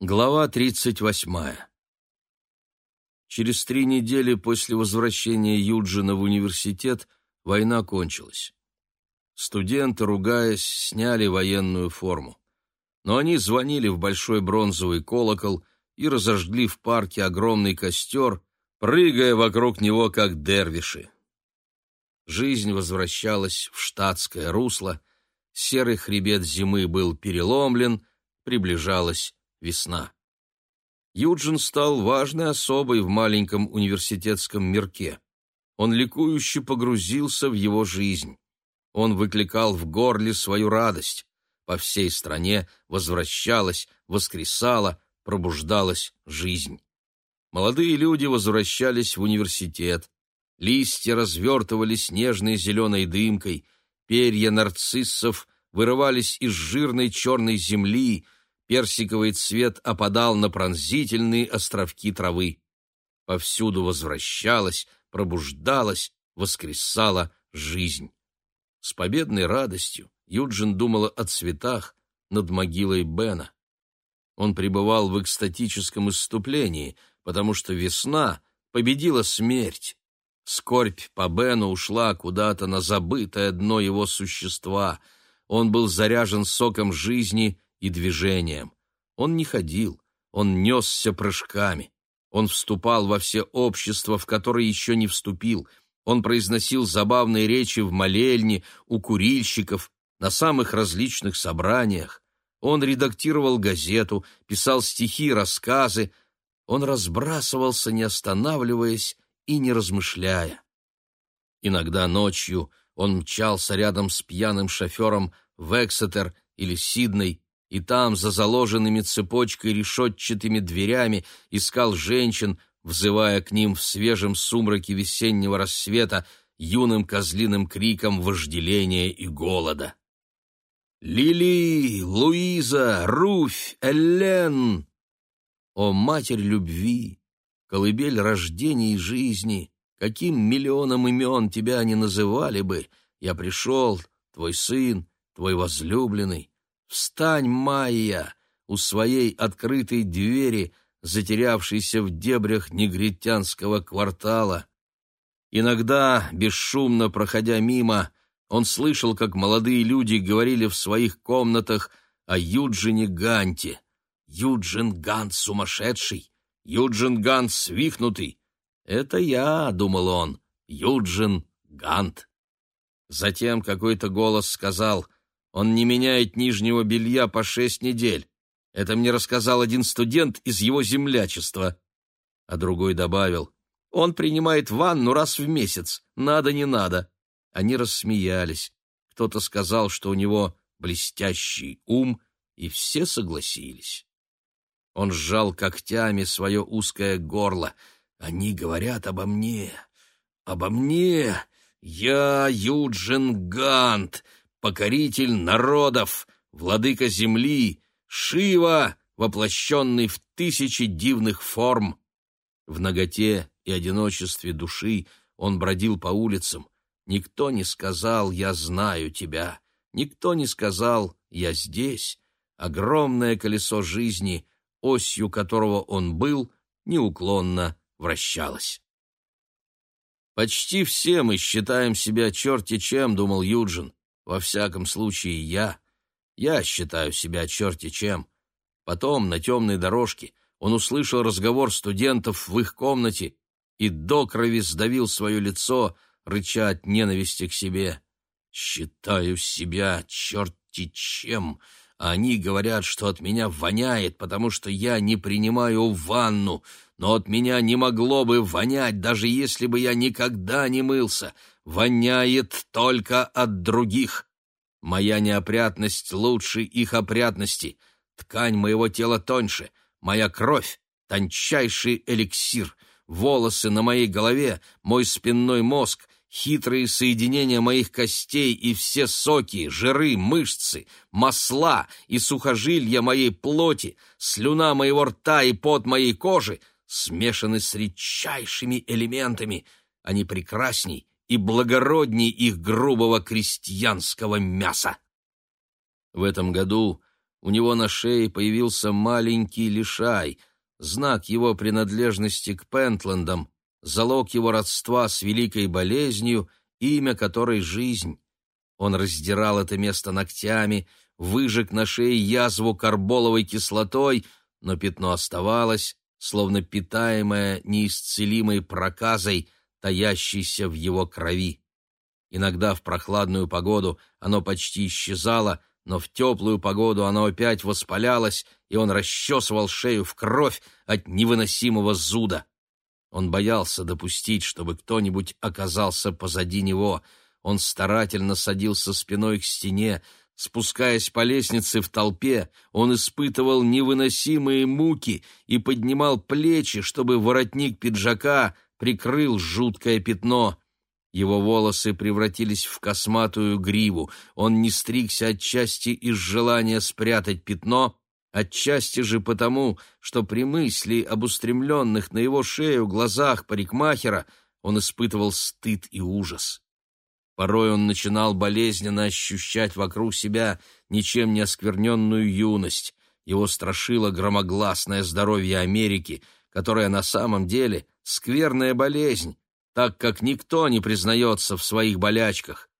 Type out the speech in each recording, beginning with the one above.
Глава 38. Через три недели после возвращения Юджина в университет война кончилась. Студенты, ругаясь, сняли военную форму. Но они звонили в большой бронзовый колокол и разожгли в парке огромный костер, прыгая вокруг него, как дервиши. Жизнь возвращалась в штатское русло, серый хребет зимы был переломлен, приближалась весна. Юджин стал важной особой в маленьком университетском мирке. Он ликующе погрузился в его жизнь. Он выкликал в горле свою радость. По всей стране возвращалась, воскресала, пробуждалась жизнь. Молодые люди возвращались в университет. Листья развертывались нежной зеленой дымкой, перья нарциссов вырывались из жирной черной земли, персиковый цвет опадал на пронзительные островки травы. Повсюду возвращалась, пробуждалась, воскресала жизнь. С победной радостью Юджин думала о цветах над могилой Бена. Он пребывал в экстатическом исступлении, потому что весна победила смерть. Скорбь по Бену ушла куда-то на забытое дно его существа. Он был заряжен соком жизни и движением. Он не ходил, он несся прыжками. Он вступал во все общества, в которые еще не вступил. Он произносил забавные речи в молельне, у курильщиков, на самых различных собраниях. Он редактировал газету, писал стихи, рассказы. Он разбрасывался, не останавливаясь и не размышляя. Иногда ночью он мчался рядом с пьяным шофером в Эксетер или Сидней, и там, за заложенными цепочкой решетчатыми дверями, искал женщин, взывая к ним в свежем сумраке весеннего рассвета юным козлиным криком вожделения и голода. «Лили! Луиза! Руфь! Эллен!» О, Матерь любви! Колыбель рождения и жизни! Каким миллионом имен тебя не называли бы! Я пришел, твой сын, твой возлюбленный, Встань, Майя, у своей открытой двери, затерявшейся в дебрях негритянского квартала. Иногда, бесшумно проходя мимо, он слышал, как молодые люди говорили в своих комнатах о Юджине Ганте. Юджин Гант сумасшедший, Юджин Гант свихнутый. Это я, думал он, Юджин Гант. Затем какой-то голос сказал — он не меняет нижнего белья по шесть недель. Это мне рассказал один студент из его землячества. А другой добавил, он принимает ванну раз в месяц, надо не надо. Они рассмеялись. Кто-то сказал, что у него блестящий ум, и все согласились. Он сжал когтями свое узкое горло. Они говорят обо мне, обо мне. Я Юджин Гант, покоритель народов, владыка земли, Шива, воплощенный в тысячи дивных форм. В наготе и одиночестве души он бродил по улицам. Никто не сказал «я знаю тебя», никто не сказал «я здесь». Огромное колесо жизни, осью которого он был, неуклонно вращалось. «Почти все мы считаем себя черти чем», — думал Юджин. Во всяком случае, я. Я считаю себя черти чем. Потом, на темной дорожке, он услышал разговор студентов в их комнате и до крови сдавил свое лицо, рыча от ненависти к себе. «Считаю себя черти чем!» они говорят, что от меня воняет, потому что я не принимаю ванну, но от меня не могло бы вонять, даже если бы я никогда не мылся воняет только от других. Моя неопрятность лучше их опрятности, ткань моего тела тоньше, моя кровь — тончайший эликсир, волосы на моей голове, мой спинной мозг, хитрые соединения моих костей и все соки, жиры, мышцы, масла и сухожилия моей плоти, слюна моего рта и пот моей кожи смешаны с редчайшими элементами, они прекрасней и благородней их грубого крестьянского мяса. В этом году у него на шее появился маленький лишай, знак его принадлежности к Пентлендам, залог его родства с великой болезнью, имя которой — жизнь. Он раздирал это место ногтями, выжег на шее язву карболовой кислотой, но пятно оставалось, словно питаемое неисцелимой проказой, таящейся в его крови. Иногда в прохладную погоду оно почти исчезало, но в теплую погоду оно опять воспалялось, и он расчесывал шею в кровь от невыносимого зуда. Он боялся допустить, чтобы кто-нибудь оказался позади него. Он старательно садился спиной к стене, Спускаясь по лестнице в толпе, он испытывал невыносимые муки и поднимал плечи, чтобы воротник пиджака прикрыл жуткое пятно. Его волосы превратились в косматую гриву. Он не стригся отчасти из желания спрятать пятно, отчасти же потому, что при мысли об устремленных на его шею глазах парикмахера он испытывал стыд и ужас. Порой он начинал болезненно ощущать вокруг себя ничем не оскверненную юность. Его страшило громогласное здоровье Америки, которая на самом деле скверная болезнь, так как никто не признается в своих болячках.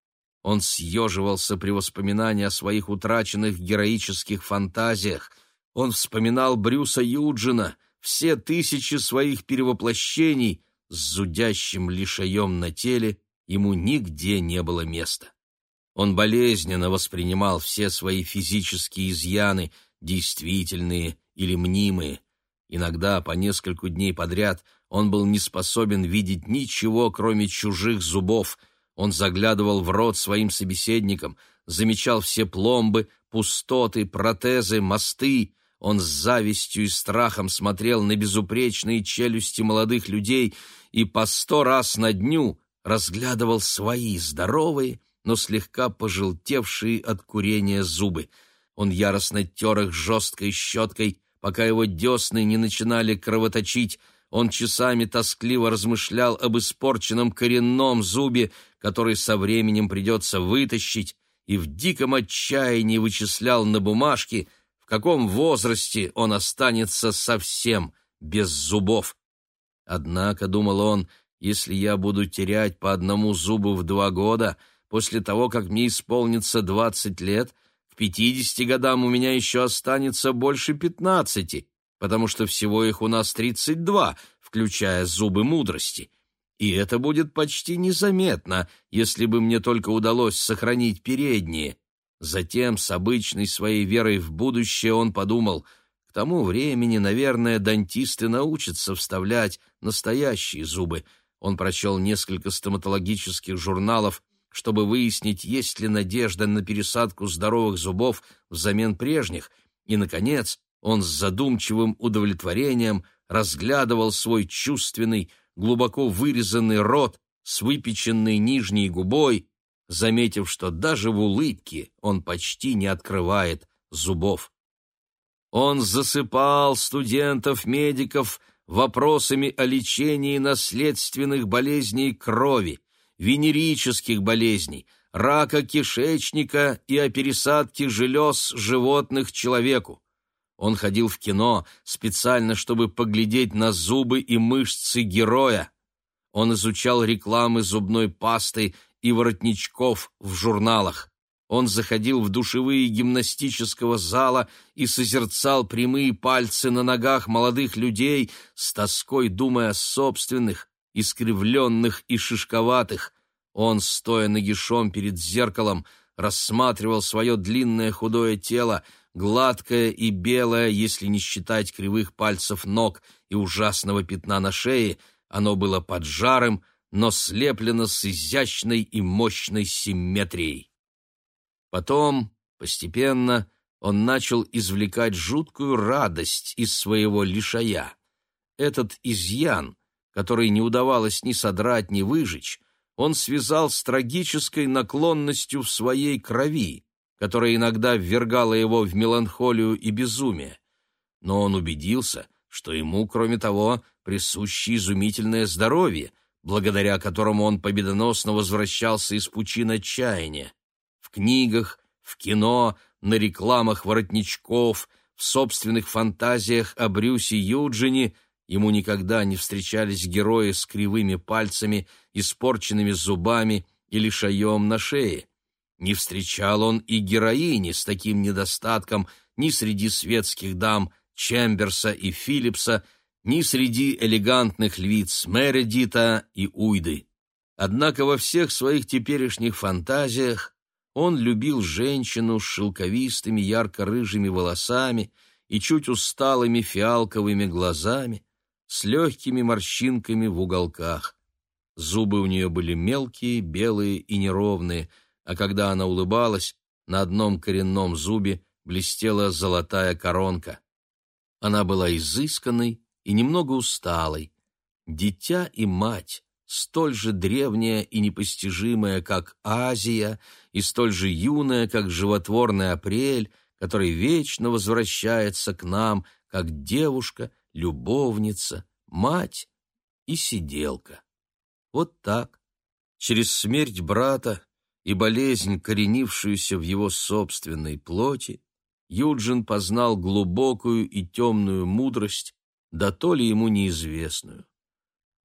Он съеживался при воспоминании о своих утраченных героических фантазиях. Он вспоминал Брюса Юджина, все тысячи своих перевоплощений с зудящим лишаем на теле ему нигде не было места. Он болезненно воспринимал все свои физические изъяны, действительные или мнимые. Иногда по нескольку дней подряд он был не способен видеть ничего, кроме чужих зубов. Он заглядывал в рот своим собеседникам, замечал все пломбы, пустоты, протезы, мосты. Он с завистью и страхом смотрел на безупречные челюсти молодых людей и по сто раз на дню разглядывал свои здоровые, но слегка пожелтевшие от курения зубы. Он яростно тер их жесткой щеткой, пока его десны не начинали кровоточить. Он часами тоскливо размышлял об испорченном коренном зубе, который со временем придется вытащить, и в диком отчаянии вычислял на бумажке, в каком возрасте он останется совсем без зубов. Однако, думал он, если я буду терять по одному зубу в два года, после того, как мне исполнится двадцать лет, к пятидесяти годам у меня еще останется больше пятнадцати, потому что всего их у нас тридцать два, включая зубы мудрости. И это будет почти незаметно, если бы мне только удалось сохранить передние. Затем, с обычной своей верой в будущее, он подумал, к тому времени, наверное, дантисты научатся вставлять настоящие зубы — он прочел несколько стоматологических журналов, чтобы выяснить, есть ли надежда на пересадку здоровых зубов взамен прежних, и, наконец, он с задумчивым удовлетворением разглядывал свой чувственный, глубоко вырезанный рот с выпеченной нижней губой, заметив, что даже в улыбке он почти не открывает зубов. Он засыпал студентов-медиков вопросами о лечении наследственных болезней крови, венерических болезней, рака кишечника и о пересадке желез животных человеку. Он ходил в кино специально, чтобы поглядеть на зубы и мышцы героя. Он изучал рекламы зубной пасты и воротничков в журналах. Он заходил в душевые гимнастического зала и созерцал прямые пальцы на ногах молодых людей, с тоской думая о собственных, искривленных и шишковатых. Он, стоя нагишом перед зеркалом, рассматривал свое длинное худое тело, гладкое и белое, если не считать кривых пальцев ног и ужасного пятна на шее, оно было поджарым, но слеплено с изящной и мощной симметрией. Потом, постепенно, он начал извлекать жуткую радость из своего лишая. Этот изъян, который не удавалось ни содрать, ни выжечь, он связал с трагической наклонностью в своей крови, которая иногда ввергала его в меланхолию и безумие. Но он убедился, что ему, кроме того, присуще изумительное здоровье, благодаря которому он победоносно возвращался из пучин отчаяния. В книгах, в кино, на рекламах воротничков, в собственных фантазиях о Брюсе Юджине ему никогда не встречались герои с кривыми пальцами, испорченными зубами или шаем на шее. Не встречал он и героини с таким недостатком ни среди светских дам Чемберса и Филлипса, ни среди элегантных львиц Мередита и Уйды. Однако во всех своих теперешних фантазиях он любил женщину с шелковистыми ярко-рыжими волосами и чуть усталыми фиалковыми глазами, с легкими морщинками в уголках. Зубы у нее были мелкие, белые и неровные, а когда она улыбалась, на одном коренном зубе блестела золотая коронка. Она была изысканной и немного усталой. Дитя и мать, столь же древняя и непостижимая, как Азия, и столь же юная, как животворный апрель, который вечно возвращается к нам, как девушка, любовница, мать и сиделка. Вот так, через смерть брата и болезнь, коренившуюся в его собственной плоти, Юджин познал глубокую и темную мудрость, да то ли ему неизвестную.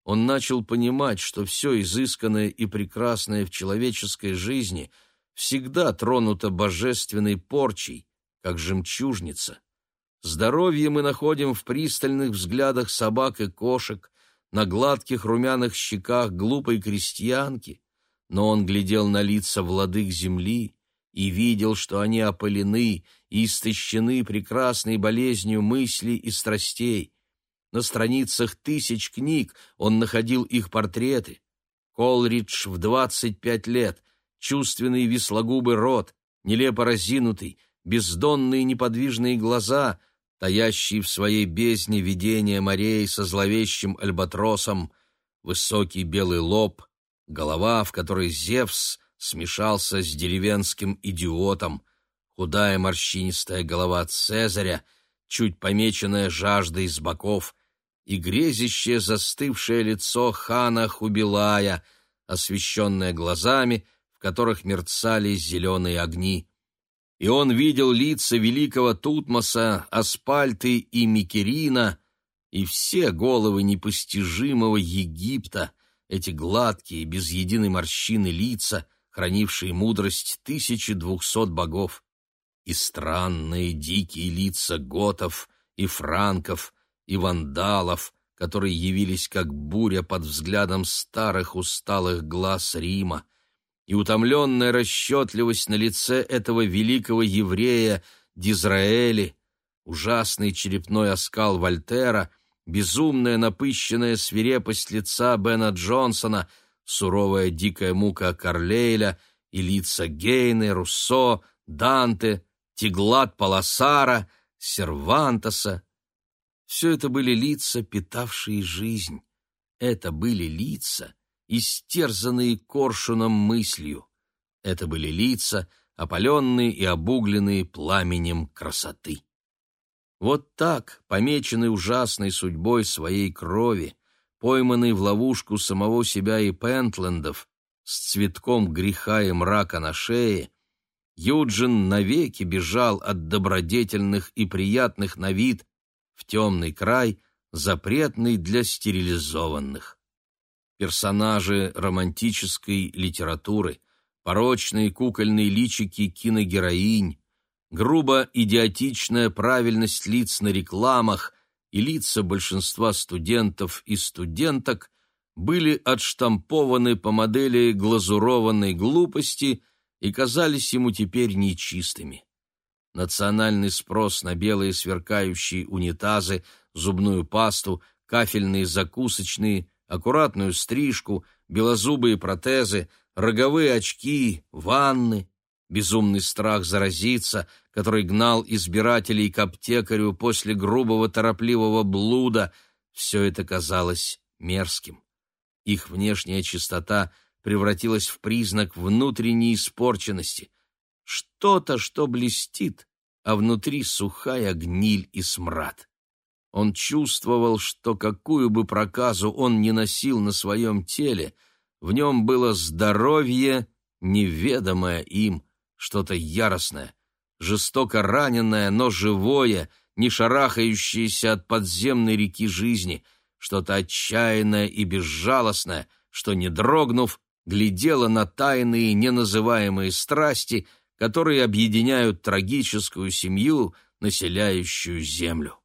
Он начал понимать, что все изысканное и прекрасное в человеческой жизни всегда тронуто божественной порчей, как жемчужница. Здоровье мы находим в пристальных взглядах собак и кошек, на гладких румяных щеках глупой крестьянки, но он глядел на лица владык земли и видел, что они опалены и истощены прекрасной болезнью мыслей и страстей. На страницах тысяч книг он находил их портреты. Колридж в двадцать пять лет, чувственный вислогубый рот, нелепо разинутый, бездонные неподвижные глаза, таящие в своей бездне видения морей со зловещим альбатросом, высокий белый лоб, голова, в которой Зевс смешался с деревенским идиотом, худая морщинистая голова Цезаря, чуть помеченная жаждой с боков, и грезящее застывшее лицо хана Хубилая, освещенное глазами, в которых мерцали зеленые огни. И он видел лица великого Тутмоса, Аспальты и Микерина, и все головы непостижимого Египта, эти гладкие, без единой морщины лица, хранившие мудрость тысячи двухсот богов, и странные дикие лица готов и франков, и вандалов, которые явились как буря под взглядом старых усталых глаз Рима, и утомленная расчетливость на лице этого великого еврея Дизраэли, ужасный черепной оскал Вольтера — безумная напыщенная свирепость лица Бена Джонсона, суровая дикая мука Карлейля и лица Гейны, Руссо, Данте, Тиглат Паласара, Сервантоса. Все это были лица, питавшие жизнь. Это были лица, истерзанные коршуном мыслью. Это были лица, опаленные и обугленные пламенем красоты. Вот так, помеченный ужасной судьбой своей крови, пойманный в ловушку самого себя и Пентлендов, с цветком греха и мрака на шее, Юджин навеки бежал от добродетельных и приятных на вид в темный край, запретный для стерилизованных. Персонажи романтической литературы, порочные кукольные личики киногероинь, грубо идиотичная правильность лиц на рекламах и лица большинства студентов и студенток были отштампованы по модели глазурованной глупости и казались ему теперь нечистыми. Национальный спрос на белые сверкающие унитазы, зубную пасту, кафельные закусочные, аккуратную стрижку, белозубые протезы, роговые очки, ванны, безумный страх заразиться, который гнал избирателей к аптекарю после грубого торопливого блуда, все это казалось мерзким. Их внешняя чистота превратилась в признак внутренней испорченности. Что-то, что блестит, а внутри сухая гниль и смрад. Он чувствовал, что какую бы проказу он ни носил на своем теле, в нем было здоровье, неведомое им, что-то яростное, жестоко раненое, но живое, не шарахающееся от подземной реки жизни, что-то отчаянное и безжалостное, что, не дрогнув, глядело на тайные неназываемые страсти, которые объединяют трагическую семью, населяющую землю.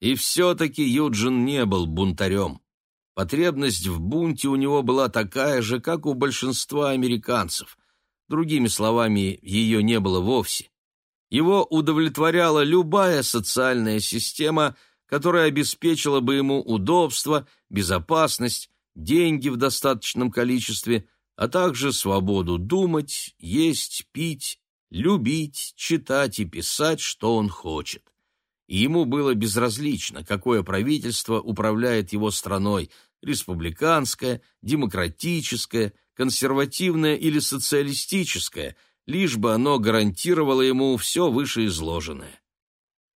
И все-таки Юджин не был бунтарем. Потребность в бунте у него была такая же, как у большинства американцев. Другими словами, ее не было вовсе. Его удовлетворяла любая социальная система, которая обеспечила бы ему удобство, безопасность, деньги в достаточном количестве, а также свободу думать, есть, пить, любить, читать и писать, что он хочет. И ему было безразлично, какое правительство управляет его страной – республиканское, демократическое, консервативное или социалистическое, лишь бы оно гарантировало ему все вышеизложенное.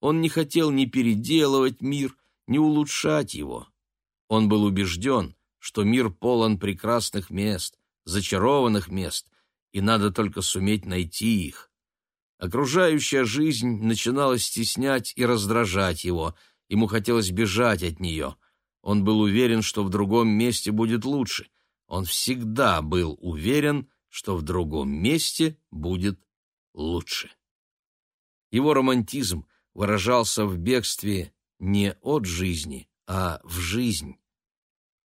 Он не хотел ни переделывать мир, ни улучшать его. Он был убежден, что мир полон прекрасных мест, зачарованных мест, и надо только суметь найти их. Окружающая жизнь начинала стеснять и раздражать его, ему хотелось бежать от нее. Он был уверен, что в другом месте будет лучше. Он всегда был уверен, что в другом месте будет лучше. Его романтизм выражался в бегстве не от жизни, а в жизнь.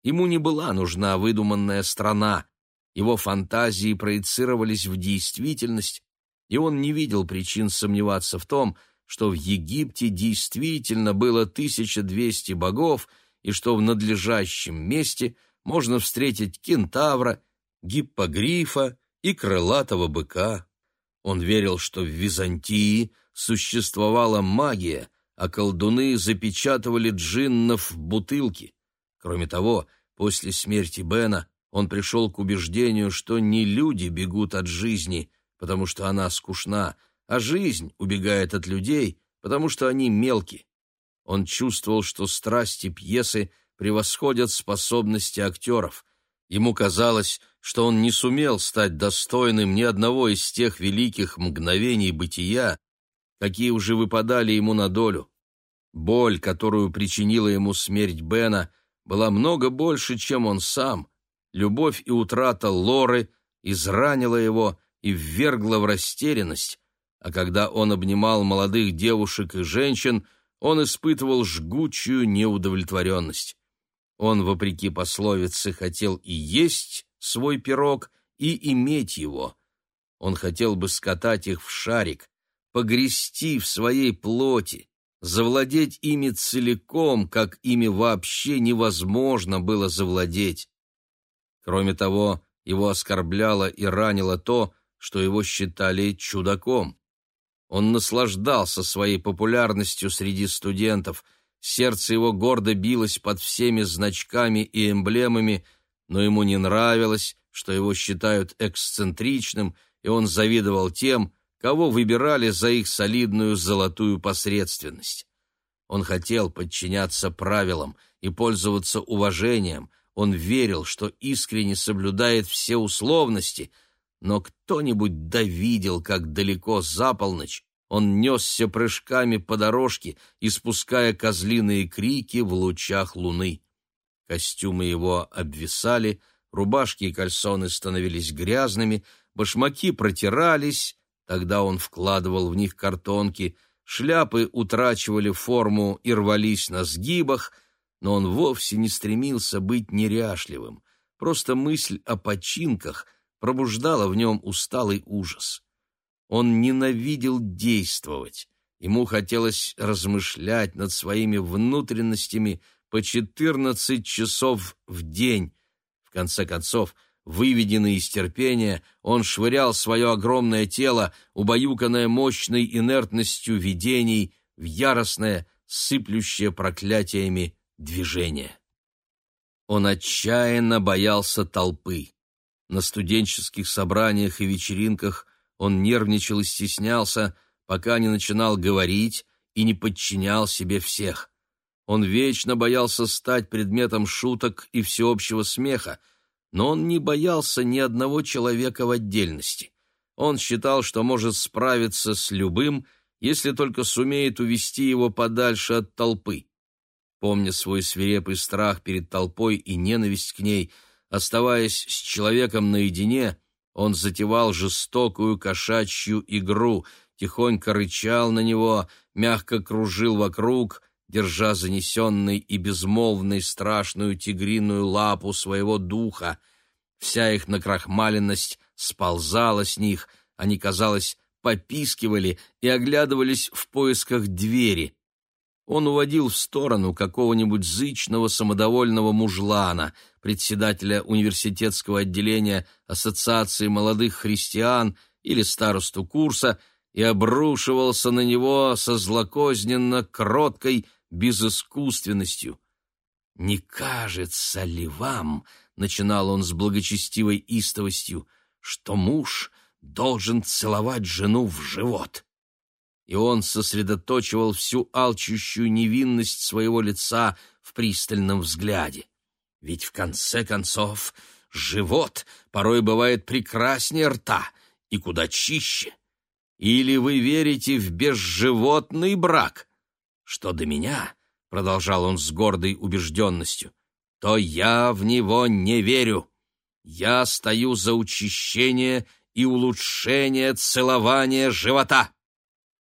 Ему не была нужна выдуманная страна, его фантазии проецировались в действительность, и он не видел причин сомневаться в том, что в Египте действительно было 1200 богов и что в надлежащем месте можно встретить кентавра, гиппогрифа и крылатого быка. Он верил, что в Византии существовала магия, а колдуны запечатывали джиннов в бутылки. Кроме того, после смерти Бена он пришел к убеждению, что не люди бегут от жизни, потому что она скучна, а жизнь убегает от людей, потому что они мелки. Он чувствовал, что страсти пьесы превосходят способности актеров. Ему казалось, что он не сумел стать достойным ни одного из тех великих мгновений бытия, какие уже выпадали ему на долю. Боль, которую причинила ему смерть Бена, была много больше, чем он сам, любовь и утрата Лоры изранила его и ввергла в растерянность, а когда он обнимал молодых девушек и женщин, он испытывал жгучую неудовлетворенность. Он, вопреки пословице, хотел и есть свой пирог, и иметь его. Он хотел бы скатать их в шарик, погрести в своей плоти, завладеть ими целиком, как ими вообще невозможно было завладеть. Кроме того, его оскорбляло и ранило то, что его считали чудаком. Он наслаждался своей популярностью среди студентов, сердце его гордо билось под всеми значками и эмблемами, но ему не нравилось, что его считают эксцентричным, и он завидовал тем, кого выбирали за их солидную золотую посредственность. Он хотел подчиняться правилам и пользоваться уважением, он верил, что искренне соблюдает все условности, но кто-нибудь довидел, как далеко за полночь он несся прыжками по дорожке, испуская козлиные крики в лучах луны. Костюмы его обвисали, рубашки и кальсоны становились грязными, башмаки протирались, тогда он вкладывал в них картонки, шляпы утрачивали форму и рвались на сгибах — но он вовсе не стремился быть неряшливым. Просто мысль о починках пробуждала в нем усталый ужас. Он ненавидел действовать. Ему хотелось размышлять над своими внутренностями по четырнадцать часов в день. В конце концов, выведенный из терпения, он швырял свое огромное тело, убаюканное мощной инертностью видений, в яростное, сыплющее проклятиями движение. Он отчаянно боялся толпы. На студенческих собраниях и вечеринках он нервничал и стеснялся, пока не начинал говорить и не подчинял себе всех. Он вечно боялся стать предметом шуток и всеобщего смеха, но он не боялся ни одного человека в отдельности. он считал, что может справиться с любым, если только сумеет увести его подальше от толпы. Помня свой свирепый страх перед толпой и ненависть к ней, оставаясь с человеком наедине, он затевал жестокую кошачью игру, тихонько рычал на него, мягко кружил вокруг, держа занесенной и безмолвной страшную тигриную лапу своего духа. Вся их накрахмаленность сползала с них, они, казалось, попискивали и оглядывались в поисках двери. Он уводил в сторону какого-нибудь зычного самодовольного мужлана, председателя университетского отделения Ассоциации молодых христиан или старосту курса, и обрушивался на него со злокозненно кроткой безыскусственностью. «Не кажется ли вам, — начинал он с благочестивой истовостью, — что муж должен целовать жену в живот?» И он сосредоточивал всю алчущую невинность своего лица в пристальном взгляде. Ведь в конце концов живот порой бывает прекраснее рта и куда чище. Или вы верите в безживотный брак? Что до меня, — продолжал он с гордой убежденностью, — то я в него не верю. Я стою за учащение и улучшение целования живота.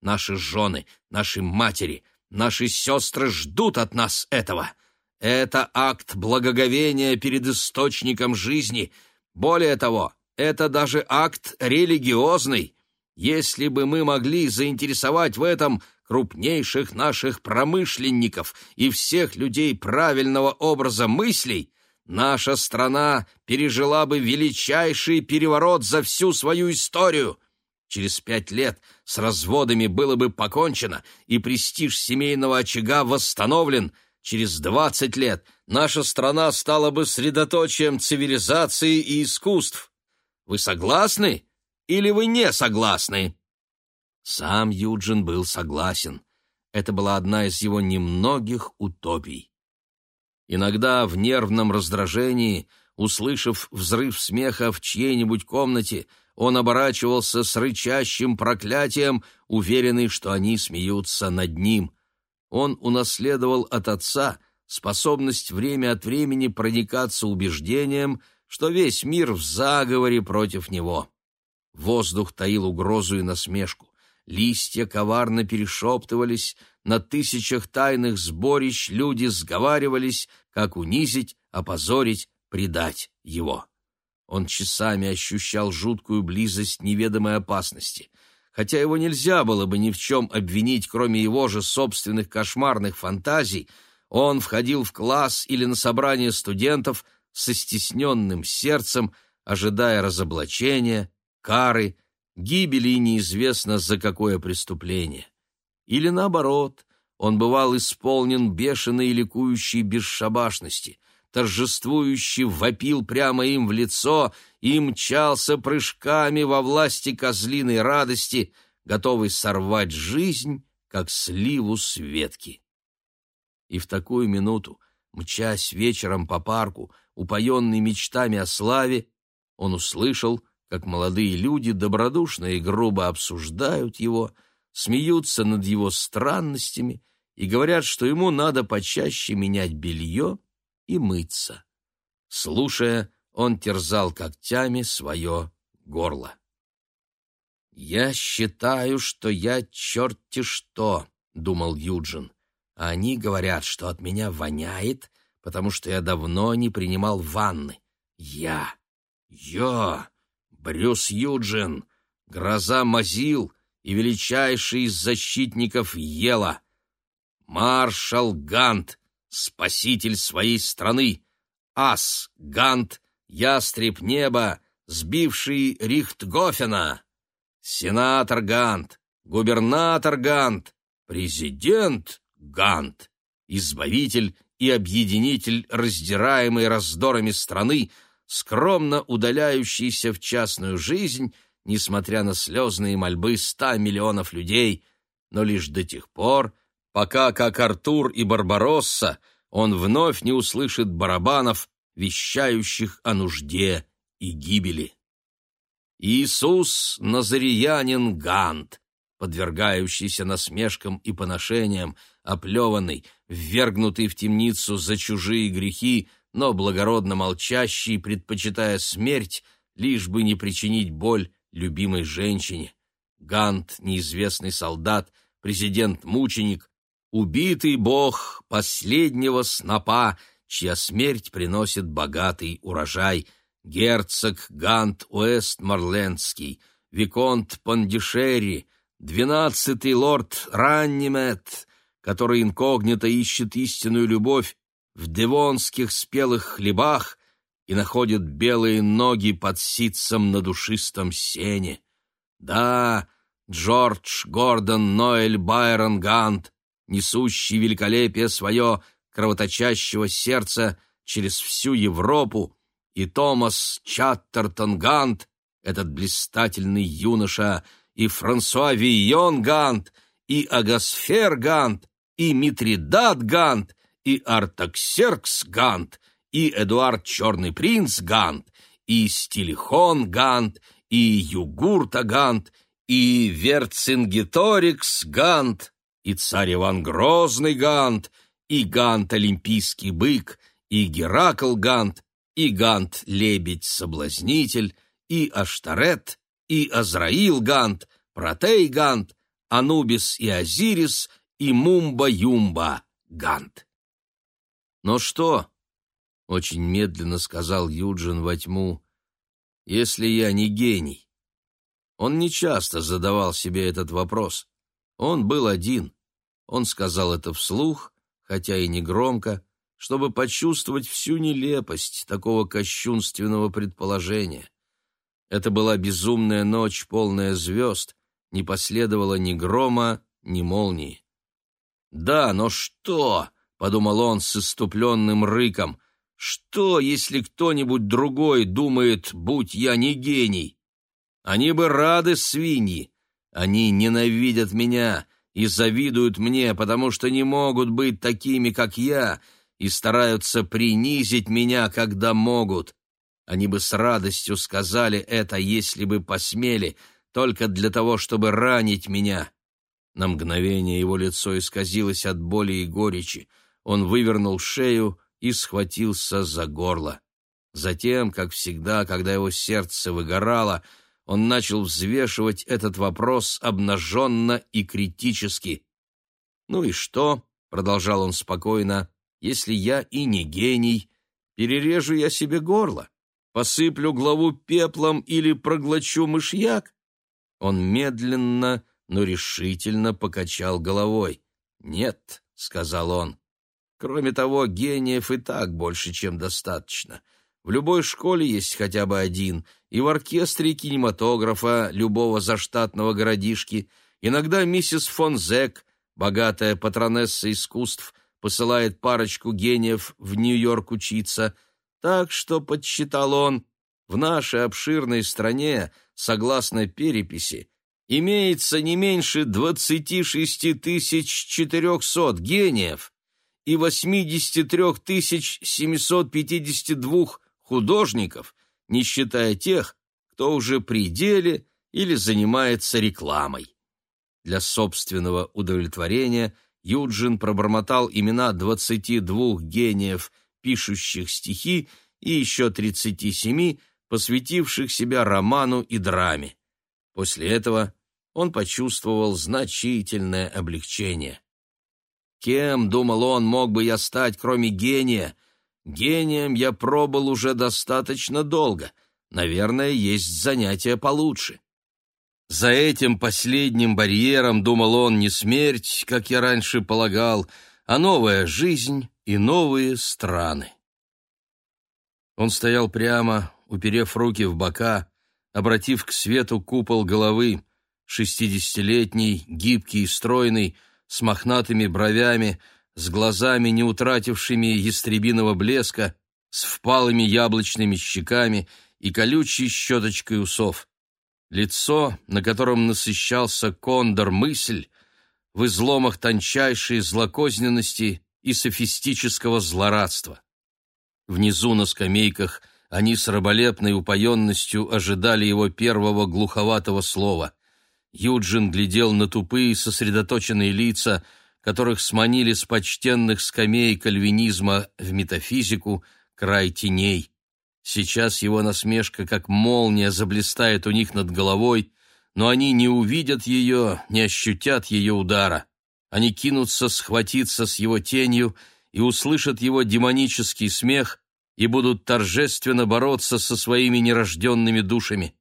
Наши жены, наши матери, наши сестры ждут от нас этого. Это акт благоговения перед источником жизни. Более того, это даже акт религиозный. Если бы мы могли заинтересовать в этом крупнейших наших промышленников и всех людей правильного образа мыслей, наша страна пережила бы величайший переворот за всю свою историю. Через пять лет с разводами было бы покончено, и престиж семейного очага восстановлен. Через двадцать лет наша страна стала бы средоточием цивилизации и искусств. Вы согласны или вы не согласны?» Сам Юджин был согласен. Это была одна из его немногих утопий. Иногда в нервном раздражении, услышав взрыв смеха в чьей-нибудь комнате, он оборачивался с рычащим проклятием, уверенный, что они смеются над ним. Он унаследовал от отца способность время от времени проникаться убеждением, что весь мир в заговоре против него. Воздух таил угрозу и насмешку. Листья коварно перешептывались, на тысячах тайных сборищ люди сговаривались, как унизить, опозорить, предать его. Он часами ощущал жуткую близость неведомой опасности. Хотя его нельзя было бы ни в чем обвинить, кроме его же собственных кошмарных фантазий, он входил в класс или на собрание студентов со стесненным сердцем, ожидая разоблачения, кары, гибели и неизвестно за какое преступление. Или наоборот, он бывал исполнен бешеной и ликующей бесшабашности — торжествующе вопил прямо им в лицо и мчался прыжками во власти козлиной радости, готовый сорвать жизнь, как сливу с ветки. И в такую минуту, мчась вечером по парку, упоенный мечтами о славе, он услышал, как молодые люди добродушно и грубо обсуждают его, смеются над его странностями и говорят, что ему надо почаще менять белье, и мыться. Слушая, он терзал когтями свое горло. «Я считаю, что я черти что», — думал Юджин. «А они говорят, что от меня воняет, потому что я давно не принимал ванны. Я, я, Брюс Юджин, гроза Мазил и величайший из защитников Ела, маршал Гант, спаситель своей страны, ас Гант, ястреб неба, сбивший Рихтгофена, сенатор Гант, губернатор Гант, президент Гант, избавитель и объединитель раздираемой раздорами страны, скромно удаляющийся в частную жизнь, несмотря на слезные мольбы ста миллионов людей, но лишь до тех пор, пока, как Артур и Барбаросса, он вновь не услышит барабанов, вещающих о нужде и гибели. Иисус Назариянин Гант, подвергающийся насмешкам и поношениям, оплеванный, ввергнутый в темницу за чужие грехи, но благородно молчащий, предпочитая смерть, лишь бы не причинить боль любимой женщине. Гант, неизвестный солдат, президент-мученик, убитый бог последнего снопа, чья смерть приносит богатый урожай, герцог Гант Уэст-Марлендский, виконт Пондишери, двенадцатый лорд Раннимет, который инкогнито ищет истинную любовь в девонских спелых хлебах и находит белые ноги под ситцем на душистом сене. Да, Джордж Гордон Ноэль Байрон Гант, несущий великолепие свое кровоточащего сердца через всю Европу, и Томас Чаттертон Гант, этот блистательный юноша, и Франсуа Вийон Гант, и Агасфер Гант, и Митридат Гант, и Артаксеркс Гант, и Эдуард Черный Принц Гант, и Стилихон Гант, и Югурта Гант, и Верцингеторикс Гант, и царь Иван Грозный Гант, и Гант Олимпийский бык, и Геракл Гант, и Гант Лебедь-соблазнитель, и Аштарет, и Азраил Гант, Протей Гант, Анубис и Азирис, и Мумба-Юмба Гант. «Но что?» — очень медленно сказал Юджин во тьму. «Если я не гений?» Он нечасто задавал себе этот вопрос. Он был один. Он сказал это вслух, хотя и не громко, чтобы почувствовать всю нелепость такого кощунственного предположения. Это была безумная ночь, полная звезд, не последовало ни грома, ни молнии. «Да, но что?» — подумал он с иступленным рыком. «Что, если кто-нибудь другой думает, будь я не гений? Они бы рады, свиньи. Они ненавидят меня, и завидуют мне, потому что не могут быть такими, как я, и стараются принизить меня, когда могут. Они бы с радостью сказали это, если бы посмели, только для того, чтобы ранить меня. На мгновение его лицо исказилось от боли и горечи. Он вывернул шею и схватился за горло. Затем, как всегда, когда его сердце выгорало, он начал взвешивать этот вопрос обнаженно и критически. «Ну и что?» — продолжал он спокойно. «Если я и не гений, перережу я себе горло, посыплю главу пеплом или проглочу мышьяк?» Он медленно, но решительно покачал головой. «Нет», — сказал он. «Кроме того, гениев и так больше, чем достаточно. В любой школе есть хотя бы один, и в оркестре кинематографа любого заштатного городишки. Иногда миссис фон Зек, богатая патронесса искусств, посылает парочку гениев в Нью-Йорк учиться. Так что, подсчитал он, в нашей обширной стране, согласно переписи, имеется не меньше 26 400 гениев и 83 752 художников, не считая тех, кто уже при деле или занимается рекламой. Для собственного удовлетворения Юджин пробормотал имена 22 гениев, пишущих стихи, и еще 37, посвятивших себя роману и драме. После этого он почувствовал значительное облегчение. Кем, думал он, мог бы я стать, кроме гения, Гением я пробыл уже достаточно долго. Наверное, есть занятия получше. За этим последним барьером, думал он, не смерть, как я раньше полагал, а новая жизнь и новые страны. Он стоял прямо, уперев руки в бока, обратив к свету купол головы, шестидесятилетний, гибкий и стройный, с мохнатыми бровями, с глазами, не утратившими ястребиного блеска, с впалыми яблочными щеками и колючей щеточкой усов. Лицо, на котором насыщался кондор мысль, в изломах тончайшей злокозненности и софистического злорадства. Внизу на скамейках, Они с раболепной упоенностью ожидали его первого глуховатого слова. Юджин глядел на тупые сосредоточенные лица, которых сманили с почтенных скамей кальвинизма в метафизику край теней. Сейчас его насмешка, как молния, заблистает у них над головой, но они не увидят ее, не ощутят ее удара. Они кинутся схватиться с его тенью и услышат его демонический смех и будут торжественно бороться со своими нерожденными душами.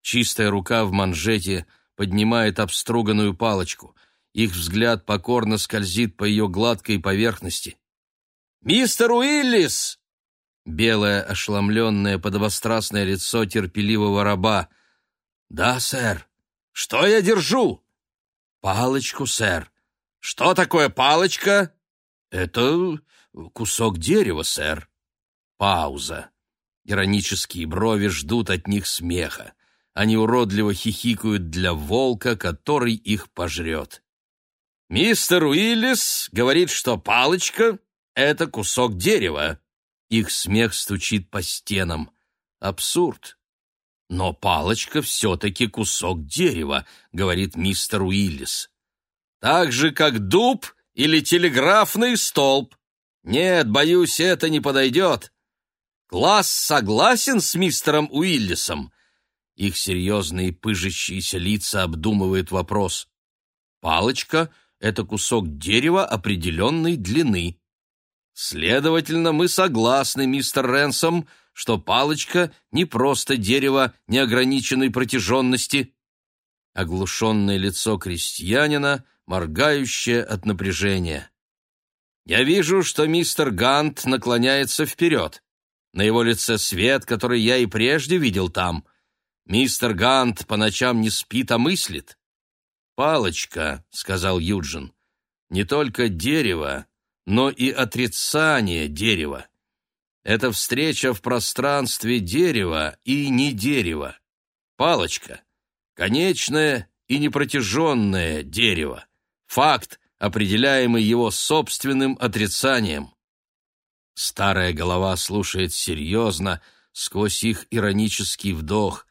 Чистая рука в манжете поднимает обструганную палочку. Их взгляд покорно скользит по ее гладкой поверхности. «Мистер Уиллис!» Белое, ошеломленное, подобострастное лицо терпеливого раба. «Да, сэр. Что я держу?» «Палочку, сэр». «Что такое палочка?» «Это кусок дерева, сэр». Пауза. Иронические брови ждут от них смеха. Они уродливо хихикают для волка, который их пожрет. «Мистер Уиллис говорит, что палочка — это кусок дерева». Их смех стучит по стенам. Абсурд. «Но палочка все-таки кусок дерева», — говорит мистер Уиллис. «Так же, как дуб или телеграфный столб. Нет, боюсь, это не подойдет. Класс согласен с мистером Уиллисом?» Их серьезные пыжащиеся лица обдумывают вопрос. «Палочка — это кусок дерева определенной длины. Следовательно, мы согласны, мистер Ренсом, что палочка не просто дерево неограниченной протяженности. Оглушенное лицо крестьянина, моргающее от напряжения. Я вижу, что мистер Гант наклоняется вперед. На его лице свет, который я и прежде видел там. Мистер Гант по ночам не спит, а мыслит. «Палочка», — сказал Юджин, — «не только дерево, но и отрицание дерева. Это встреча в пространстве дерева и не дерева. Палочка — конечное и непротяженное дерево. Факт, определяемый его собственным отрицанием. Старая голова слушает серьезно, сквозь их иронический вдох.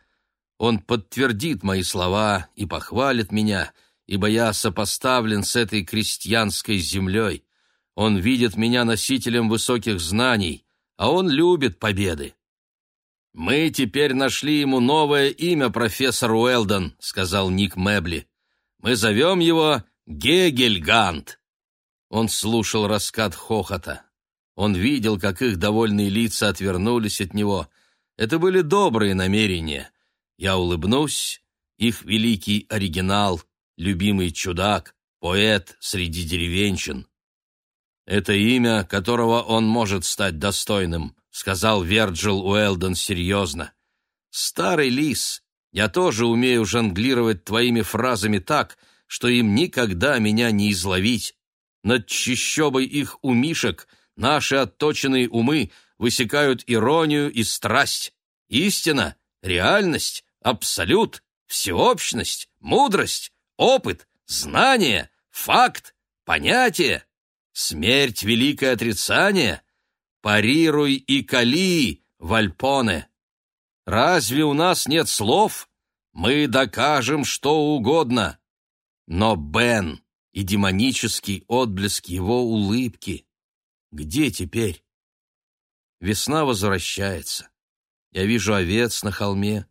Он подтвердит мои слова и похвалит меня, ибо я сопоставлен с этой крестьянской землей. Он видит меня носителем высоких знаний, а он любит победы. «Мы теперь нашли ему новое имя, профессор Уэлдон», — сказал Ник Мэбли. «Мы зовем его Гегельгант». Он слушал раскат хохота. Он видел, как их довольные лица отвернулись от него. Это были добрые намерения. Я улыбнусь, их великий оригинал, любимый чудак, поэт среди деревенщин. «Это имя, которого он может стать достойным», — сказал Верджил Уэлдон серьезно. «Старый лис, я тоже умею жонглировать твоими фразами так, что им никогда меня не изловить. Над чищобой их умишек наши отточенные умы высекают иронию и страсть. Истина, реальность, абсолют, всеобщность, мудрость, опыт, знание, факт, понятие. Смерть — великое отрицание. Парируй и кали, Вальпоне. Разве у нас нет слов? Мы докажем что угодно. Но Бен и демонический отблеск его улыбки. Где теперь? Весна возвращается. Я вижу овец на холме.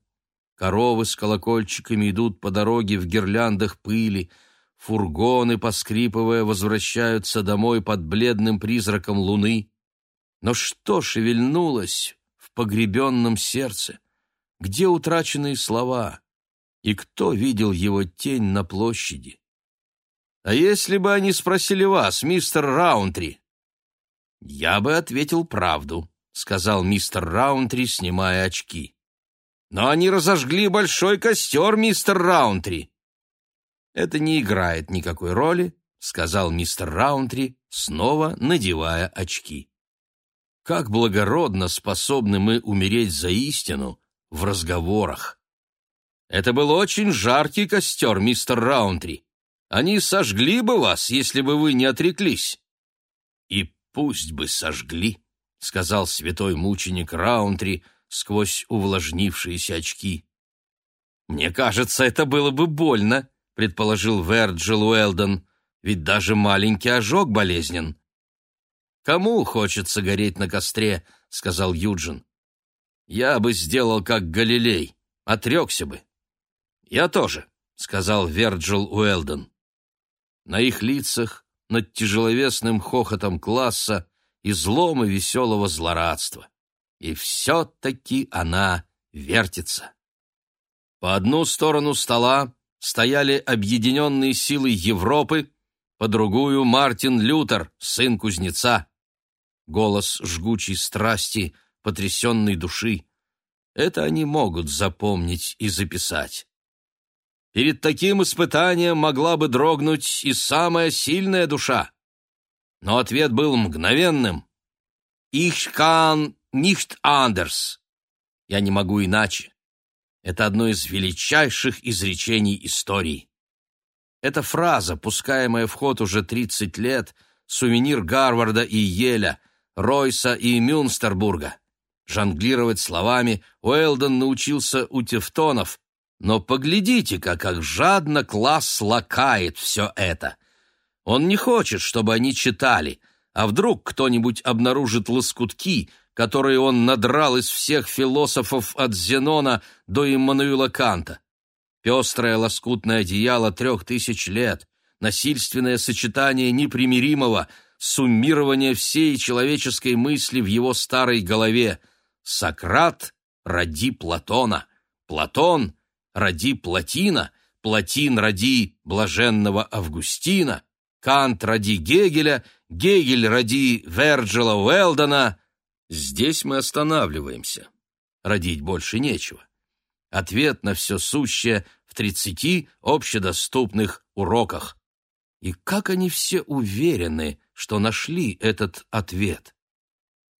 Коровы с колокольчиками идут по дороге в гирляндах пыли, Фургоны, поскрипывая, возвращаются домой под бледным призраком луны. Но что шевельнулось в погребенном сердце? Где утраченные слова? И кто видел его тень на площади? А если бы они спросили вас, мистер Раунтри? Я бы ответил правду, сказал мистер Раунтри, снимая очки. Но они разожгли большой костер, мистер Раунтри. Это не играет никакой роли, сказал мистер Раунтри, снова надевая очки. Как благородно способны мы умереть за истину в разговорах. Это был очень жаркий костер, мистер Раунтри. Они сожгли бы вас, если бы вы не отреклись. И пусть бы сожгли, сказал святой мученик Раунтри, — сквозь увлажнившиеся очки. «Мне кажется, это было бы больно», — предположил Верджил Уэлдон, «ведь даже маленький ожог болезнен». «Кому хочется гореть на костре?» — сказал Юджин. «Я бы сделал, как Галилей, отрекся бы». «Я тоже», — сказал Верджил Уэлдон. На их лицах, над тяжеловесным хохотом класса, изломы веселого злорадства. И все-таки она вертится. По одну сторону стола стояли объединенные силы Европы, по другую — Мартин Лютер, сын кузнеца. Голос жгучей страсти, потрясенной души. Это они могут запомнить и записать. Перед таким испытанием могла бы дрогнуть и самая сильная душа. Но ответ был мгновенным. «Ich kann nicht anders». Я не могу иначе. Это одно из величайших изречений истории. Эта фраза, пускаемая в ход уже 30 лет, сувенир Гарварда и Еля, Ройса и Мюнстербурга. Жонглировать словами Уэлдон научился у тевтонов, но поглядите-ка, как жадно класс лакает все это. Он не хочет, чтобы они читали, а вдруг кто-нибудь обнаружит лоскутки, которые он надрал из всех философов от Зенона до Иммануила Канта. Пестрое лоскутное одеяло трех тысяч лет, насильственное сочетание непримиримого, суммирование всей человеческой мысли в его старой голове. Сократ роди Платона, Платон роди Платина, Платин роди блаженного Августина, Кант роди Гегеля, Гегель роди Верджила Уэлдона, Здесь мы останавливаемся. Родить больше нечего. Ответ на все сущее в тридцати общедоступных уроках. И как они все уверены, что нашли этот ответ.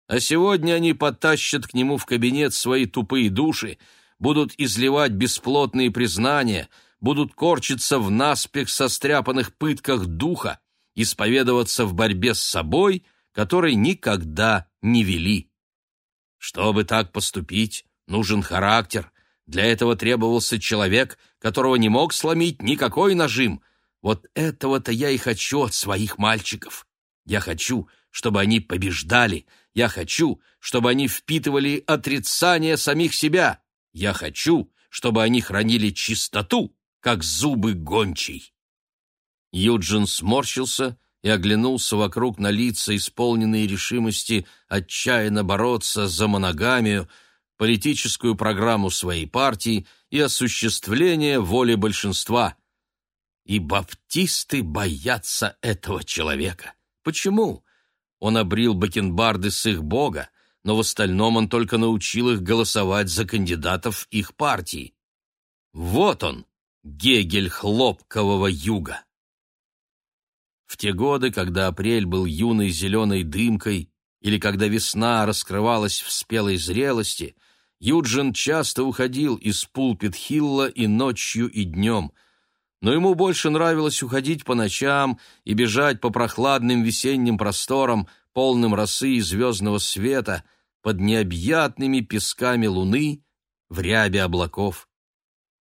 А сегодня они потащат к нему в кабинет свои тупые души, будут изливать бесплотные признания, будут корчиться в наспех состряпанных пытках духа, исповедоваться в борьбе с собой, которой никогда не вели. Чтобы так поступить, нужен характер. Для этого требовался человек, которого не мог сломить никакой нажим. Вот этого-то я и хочу от своих мальчиков. Я хочу, чтобы они побеждали. Я хочу, чтобы они впитывали отрицание самих себя. Я хочу, чтобы они хранили чистоту, как зубы гончей. Юджин сморщился и оглянулся вокруг на лица, исполненные решимости отчаянно бороться за моногамию, политическую программу своей партии и осуществление воли большинства. И баптисты боятся этого человека. Почему? Он обрил бакенбарды с их бога, но в остальном он только научил их голосовать за кандидатов их партии. Вот он, Гегель хлопкового юга. В те годы, когда апрель был юной зеленой дымкой или когда весна раскрывалась в спелой зрелости, Юджин часто уходил из Пулпит-Хилла и ночью, и днем. Но ему больше нравилось уходить по ночам и бежать по прохладным весенним просторам, полным росы и звездного света, под необъятными песками луны, в рябе облаков.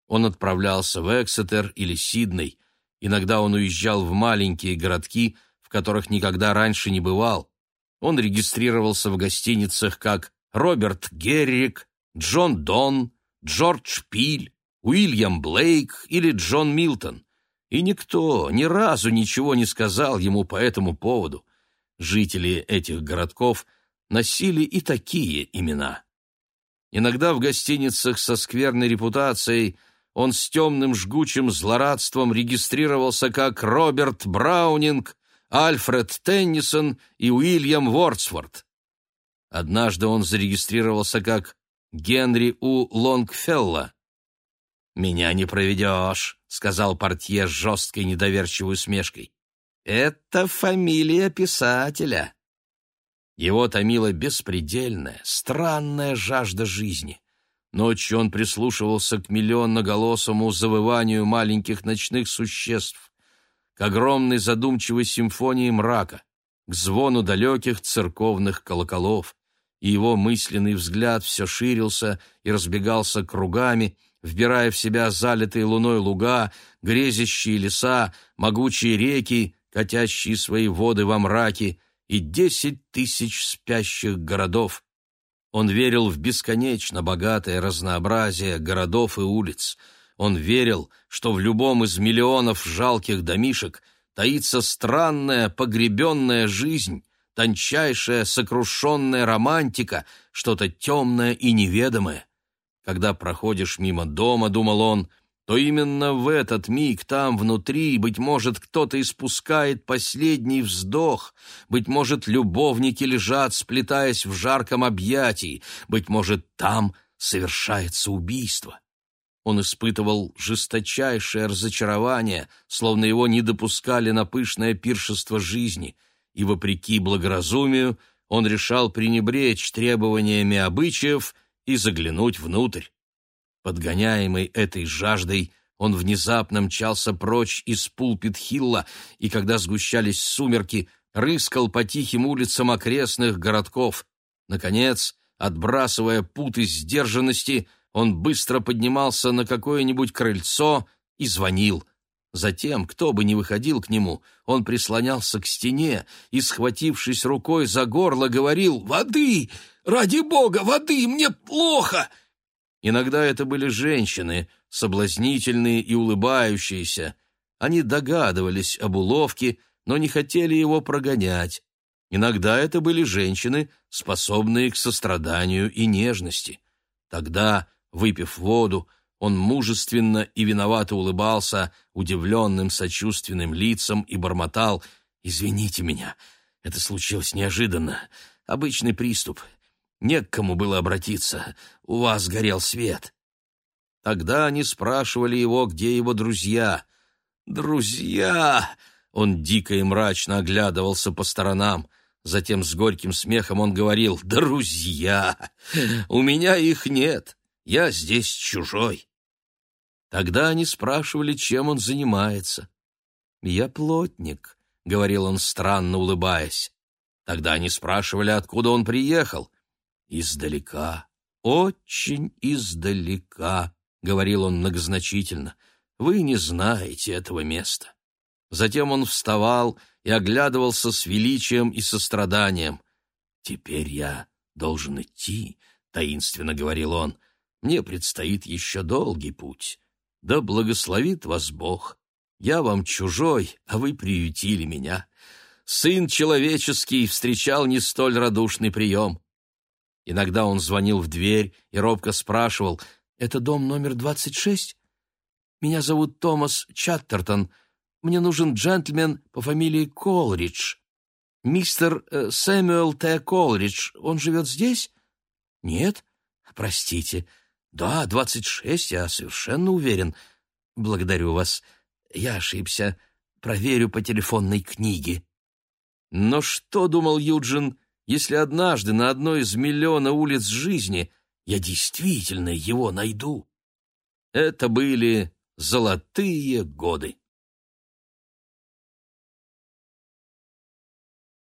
Он отправлялся в Эксетер или Сидней, Иногда он уезжал в маленькие городки, в которых никогда раньше не бывал. Он регистрировался в гостиницах как Роберт Геррик, Джон Дон, Джордж Пиль, Уильям Блейк или Джон Милтон. И никто ни разу ничего не сказал ему по этому поводу. Жители этих городков носили и такие имена. Иногда в гостиницах со скверной репутацией – он с темным жгучим злорадством регистрировался как Роберт Браунинг, Альфред Теннисон и Уильям Вордсворт. Однажды он зарегистрировался как Генри У. Лонгфелла. «Меня не проведешь», — сказал портье с жесткой недоверчивой усмешкой. «Это фамилия писателя». Его томила беспредельная, странная жажда жизни. Ночью он прислушивался к миллионноголосому завыванию маленьких ночных существ, к огромной задумчивой симфонии мрака, к звону далеких церковных колоколов, и его мысленный взгляд все ширился и разбегался кругами, вбирая в себя залитые луной луга, грезящие леса, могучие реки, катящие свои воды во мраке, и десять тысяч спящих городов. Он верил в бесконечно богатое разнообразие городов и улиц. Он верил, что в любом из миллионов жалких домишек таится странная погребенная жизнь, тончайшая сокрушенная романтика, что-то темное и неведомое. Когда проходишь мимо дома, думал он, то именно в этот миг там внутри, быть может, кто-то испускает последний вздох, быть может, любовники лежат, сплетаясь в жарком объятии, быть может, там совершается убийство. Он испытывал жесточайшее разочарование, словно его не допускали на пышное пиршество жизни, и, вопреки благоразумию, он решал пренебречь требованиями обычаев и заглянуть внутрь. Подгоняемый этой жаждой, он внезапно мчался прочь из Пулпит-Хилла, и когда сгущались сумерки, рыскал по тихим улицам окрестных городков. Наконец, отбрасывая путы сдержанности, он быстро поднимался на какое-нибудь крыльцо и звонил. Затем, кто бы ни выходил к нему, он прислонялся к стене и, схватившись рукой за горло, говорил «Воды! Ради бога, воды! Мне плохо!» Иногда это были женщины, соблазнительные и улыбающиеся. Они догадывались об уловке, но не хотели его прогонять. Иногда это были женщины, способные к состраданию и нежности. Тогда, выпив воду, он мужественно и виновато улыбался удивленным сочувственным лицам и бормотал «Извините меня, это случилось неожиданно. Обычный приступ. Не к кому было обратиться. У вас горел свет. Тогда они спрашивали его, где его друзья. «Друзья!» Он дико и мрачно оглядывался по сторонам. Затем с горьким смехом он говорил «Друзья! У меня их нет. Я здесь чужой». Тогда они спрашивали, чем он занимается. «Я плотник», — говорил он, странно улыбаясь. Тогда они спрашивали, откуда он приехал. «Издалека, очень издалека», — говорил он многозначительно. «Вы не знаете этого места». Затем он вставал и оглядывался с величием и состраданием. «Теперь я должен идти», — таинственно говорил он. «Мне предстоит еще долгий путь. Да благословит вас Бог. Я вам чужой, а вы приютили меня. Сын человеческий встречал не столь радушный прием. Иногда он звонил в дверь и робко спрашивал, «Это дом номер двадцать шесть? Меня зовут Томас Чаттертон. Мне нужен джентльмен по фамилии Колридж. Мистер э, Сэмюэл Т. Колридж, он живет здесь? Нет? Простите. Да, двадцать шесть, я совершенно уверен. Благодарю вас. Я ошибся. Проверю по телефонной книге. Но что, думал Юджин, — если однажды на одной из миллиона улиц жизни я действительно его найду. Это были золотые годы.